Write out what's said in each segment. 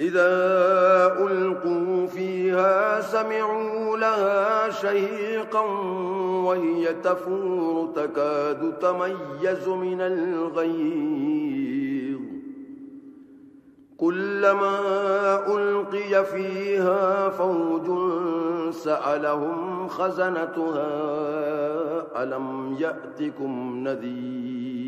إذا ألقوا فيها سمعوا لها شهيقا وهي تفور تكاد تميز من الغير كلما ألقي فيها فوج سألهم خزنتها ألم يأتكم نذير؟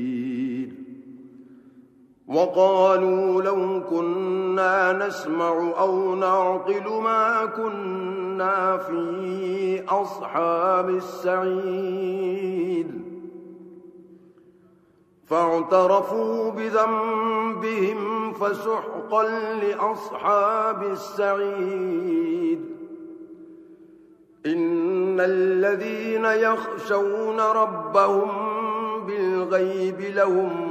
وقالوا لو كنا نسمع أو نعقل ما كنا في أصحاب السعيد فاعترفوا بذنبهم فسحقا لأصحاب السعيد إن الذين يخشون ربهم بالغيب لهم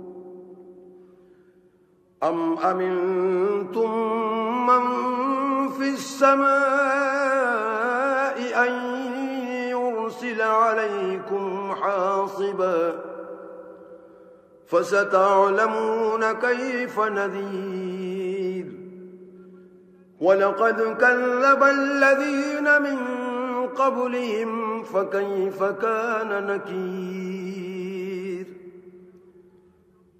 أم أمنتم من في السماء أن يرسل عليكم حاصبا فستعلمون كيف نذير ولقد كلب الذين من قبلهم فكيف كان نكير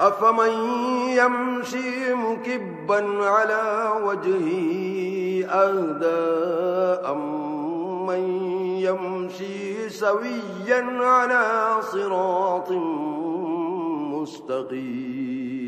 أفمن يمشي مكبا على وجهه أهدى أم من يمشي سويا على صراط مستقيم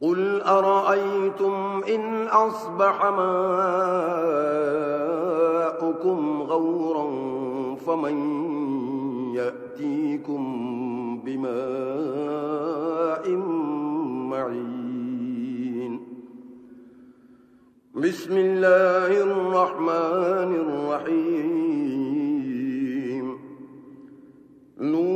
قل أرأيتم إن أصبح ماءكم غورا فمن يأتيكم بماء معين بسم الله الرحمن الرحيم نور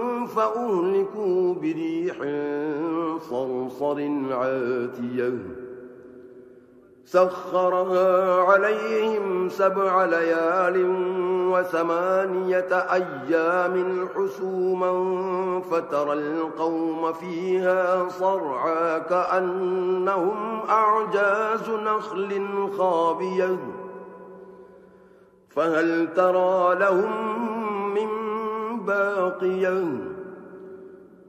فأهلكوا بريح صرصر عاتية. سخرها عليهم سبع ليال وثمانية أيام حسوما فترى القوم فيها صرعا كأنهم أعجاز نخل خابية فهل ترى لهم من باقيا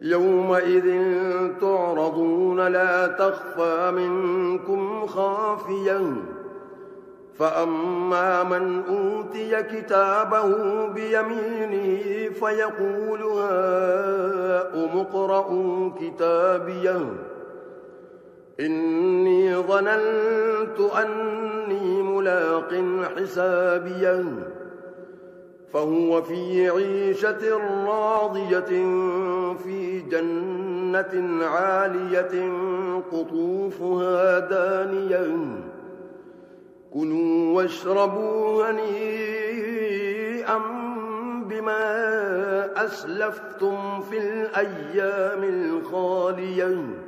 يومئذ تعرضون لا تخفى منكم خافيا فأما من أوتي كتابه بيمينه فيقول هاؤم اقرءوا كتابيه. إني ظننت أني ملاق حسابيه. فهو في عيشة راضية في جنة عالية قطوفها دانيا. كنوا واشربوا هنيئا بما أسلفتم في الأيام الخاليين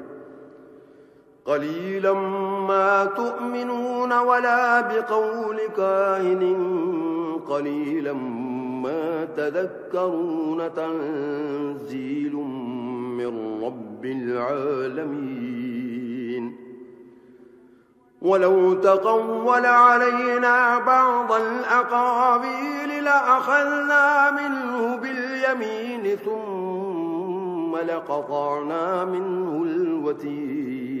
قليلا ما تؤمنون ولا بقول كاهن قليلا ما تذكرون تنزيل من رب العالمين. ولو تقول علينا بعض الأقابيل لأخذنا منه باليمين ثم لقطعنا منه الوتين.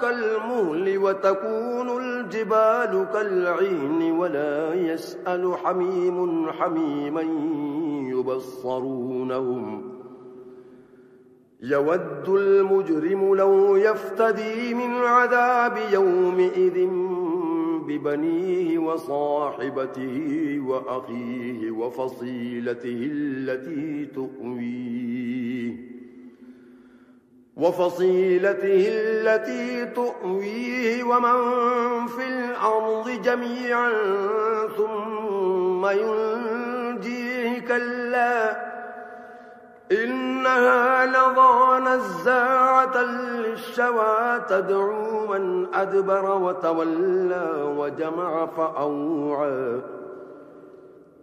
كالمهل وتكون الجبال كالعين ولا يسأل حميم حميما يبصرونهم. يود المجرم لو يفتدي من عذاب يومئذ ببنيه وصاحبته وأخيه وفصيلته التي تؤويه. وفصيلته التي تؤويه ومن في الأرض جميعا ثم ينجيه كلا إنها لضى نزاعة للشوى تدعو من أدبر وتولى وجمع فأوعى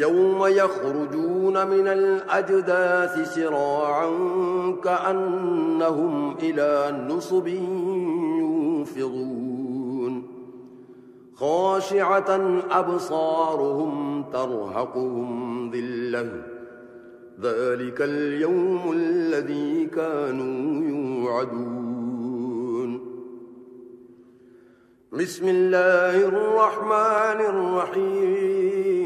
يوم يخرجون من الأجداث سراعا كأنهم إلى نصب ينفضون. خاشعة أبصارهم ترهقهم ذلة. ذلك اليوم الذي كانوا يوعدون. بسم الله الرحمن الرحيم.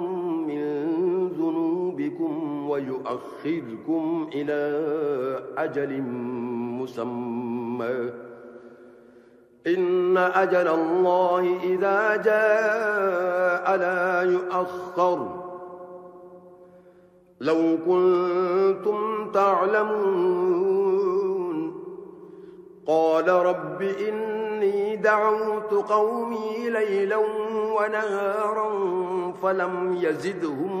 بِكُمْ وَيُؤَخِّرْكُمْ إِلَى أَجَلٍ مُّسَمًّى إِنَّ أَجَلَ اللَّهِ إِذَا جَاءَ لَا يُؤَخَّرُ لو كنتم تعلمون قال رب إني دعوت قومي ليلا ونهارا فلم يزدهم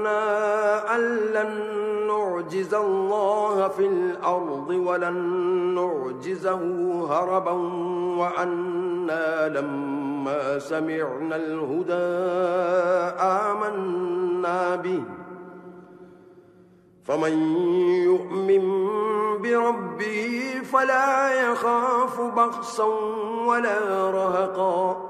ظننا أن لن نعجز الله في الأرض ولن نعجزه هربا وأنا لما سمعنا الهدى آمنا به. فمن يؤمن بربه فلا يخاف بخصا ولا رهقا.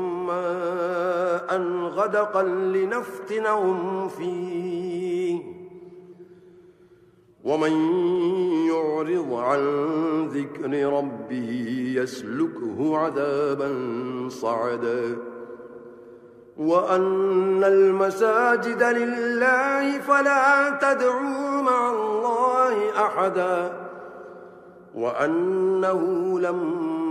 ماء غدقا لنفتنهم فيه. ومن يعرض عن ذكر ربه يسلكه عذابا صعدا. وأن المساجد لله فلا تدعوا مع الله أحدا. وأنه لما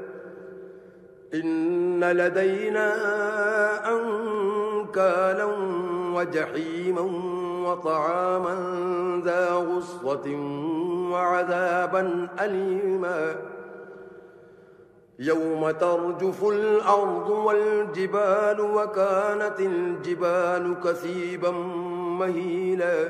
إن لدينا أنكالا وجحيما وطعاما ذا غصوة وعذابا أليما. يوم ترجف الأرض والجبال وكانت الجبال كثيبا مهيلا.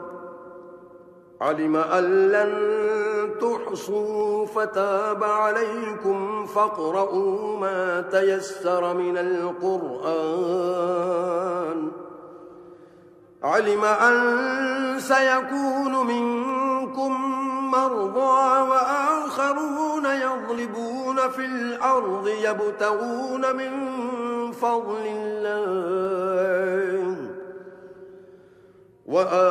علم أن لن تحصوا فتاب عليكم فاقرؤوا ما تيسر من القرآن. علم أن سيكون منكم مرضى وآخرون يضربون في الأرض يبتغون من فضل الله. وآخرون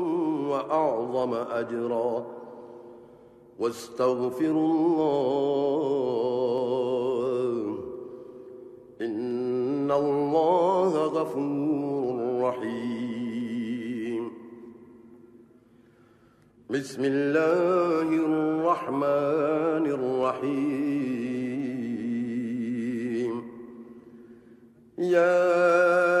وأعظم أجرا. واستغفر الله. إن الله غفور رحيم. بسم الله الرحمن الرحيم. يا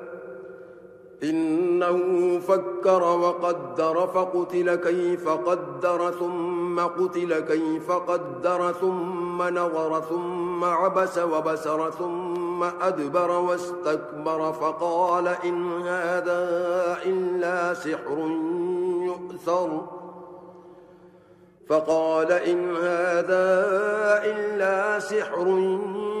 إنه فكر وقدر فقتل كيف قدر ثم قتل كيف قدر ثم نظر ثم عبس وبسر ثم أدبر واستكبر فقال إن هذا إلا سحر يؤثر فقال إن هذا إلا سحر يؤثر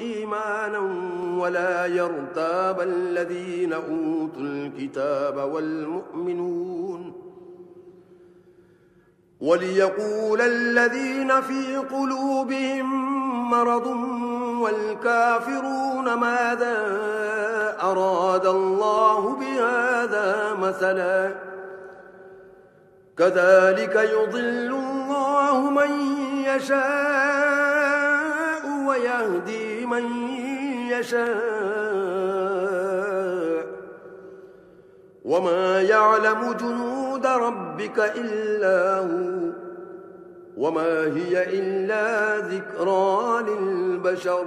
إيمانا ولا يرتاب الذين أوتوا الكتاب والمؤمنون وليقول الذين في قلوبهم مرض والكافرون ماذا أراد الله بهذا مثلا كذلك يضل الله من يشاء ويهدي لمن يشاء وما يعلم جنود ربك إلا هو وما هي إلا ذكرى للبشر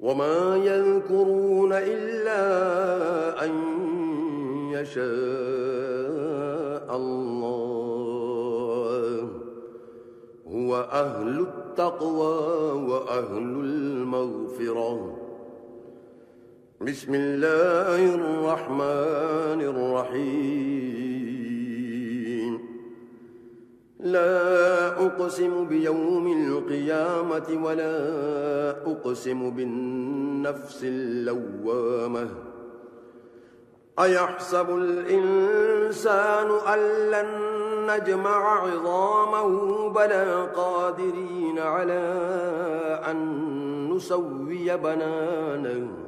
وما يذكرون إلا أن يشاء الله هو أهل التقوى وأهل المغفرة. بسم الله الرحمن الرحيم. لا أقسم بيوم القيامة ولا أقسم بالنفس اللوامة. أيحسب الإنسان أن لن نجمع عظامه بلا قادرين على أن نسوي بنانه؟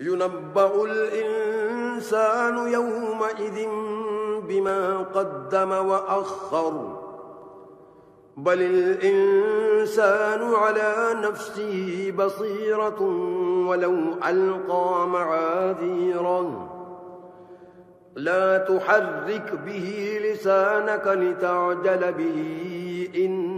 ينبأ الإنسان يومئذ بما قدم وأخر. بل الإنسان على نفسه بصيرة ولو ألقى معاذيرا لا تحرك به لسانك لتعجل به. إن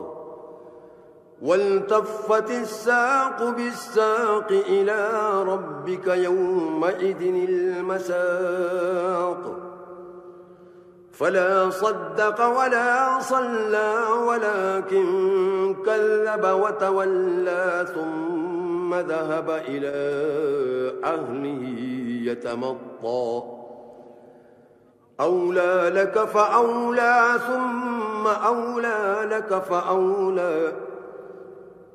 والتفت الساق بالساق إلى ربك يومئذ المساق فلا صدق ولا صلى ولكن كلب وتولى ثم ذهب إلى أهله يتمطى أولى لك فأولى ثم أولى لك فأولى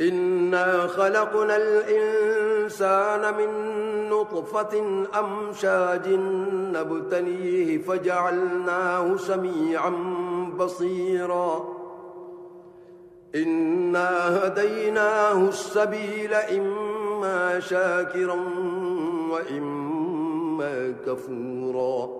إنا خلقنا الإنسان من نطفة أمشاج نبتنيه فجعلناه سميعا بصيرا إنا هديناه السبيل إما شاكرا وإما كفورا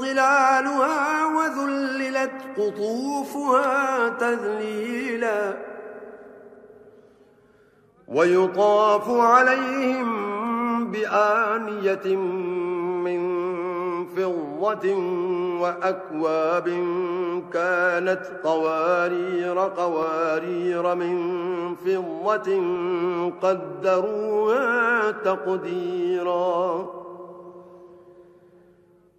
ظلالها وذللت قطوفها تذليلا ويطاف عليهم بآنية من فضة وأكواب كانت قوارير قوارير من فضة قدروها تقديراً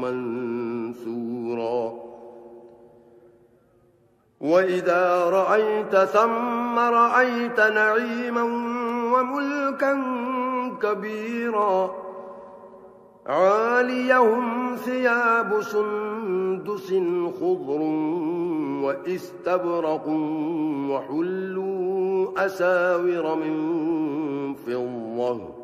منثورا. وإذا رأيت ثم رأيت نعيما وملكا كبيرا. عاليهم ثياب سندس خضر وإستبرق وحلوا أساور من فضة.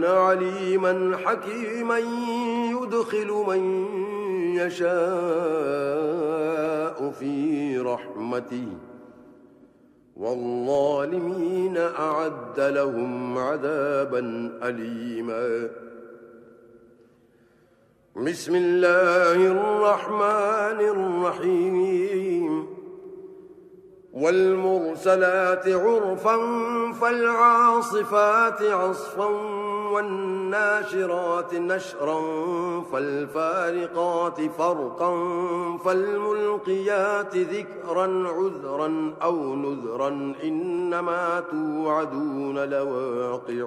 وكان عليما حكيما يدخل من يشاء في رحمته. والظالمين أعد لهم عذابا أليما. بسم الله الرحمن الرحيم. والمرسلات عرفا فالعاصفات عصفا والناشرات نشرا فالفارقات فرقا فالملقيات ذكرا عذرا أو نذرا إنما توعدون لواقع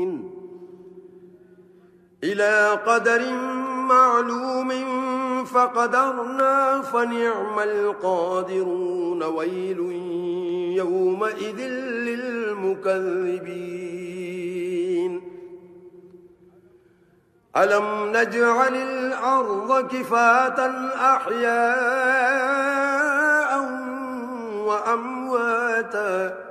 إلى قدر معلوم فقدرنا فنعم القادرون ويل يومئذ للمكذبين. ألم نجعل الأرض كفاة أحياء وأمواتا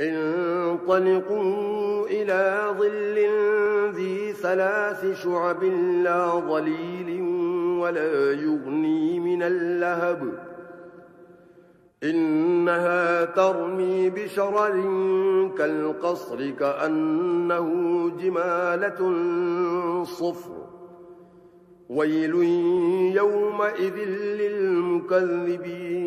انطلقوا إلى ظل ذي ثلاث شعب لا ظليل ولا يغني من اللهب. إنها ترمي بشرر كالقصر كأنه جمالة صفر. ويل يومئذ للمكذبين.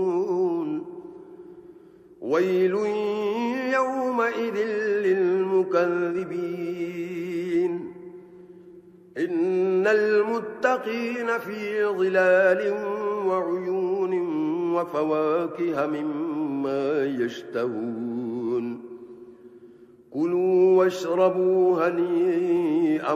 ويل يومئذ للمكذبين. إن المتقين في ظلال وعيون وفواكه مما يشتهون. كلوا واشربوا هنيئا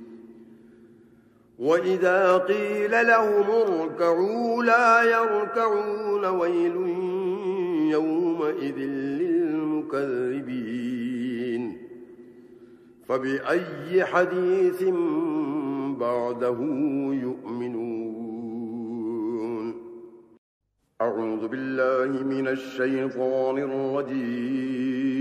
وإذا قيل لهم اركعوا لا يركعون ويل يومئذ للمكذبين فبأي حديث بعده يؤمنون أعوذ بالله من الشيطان الرجيم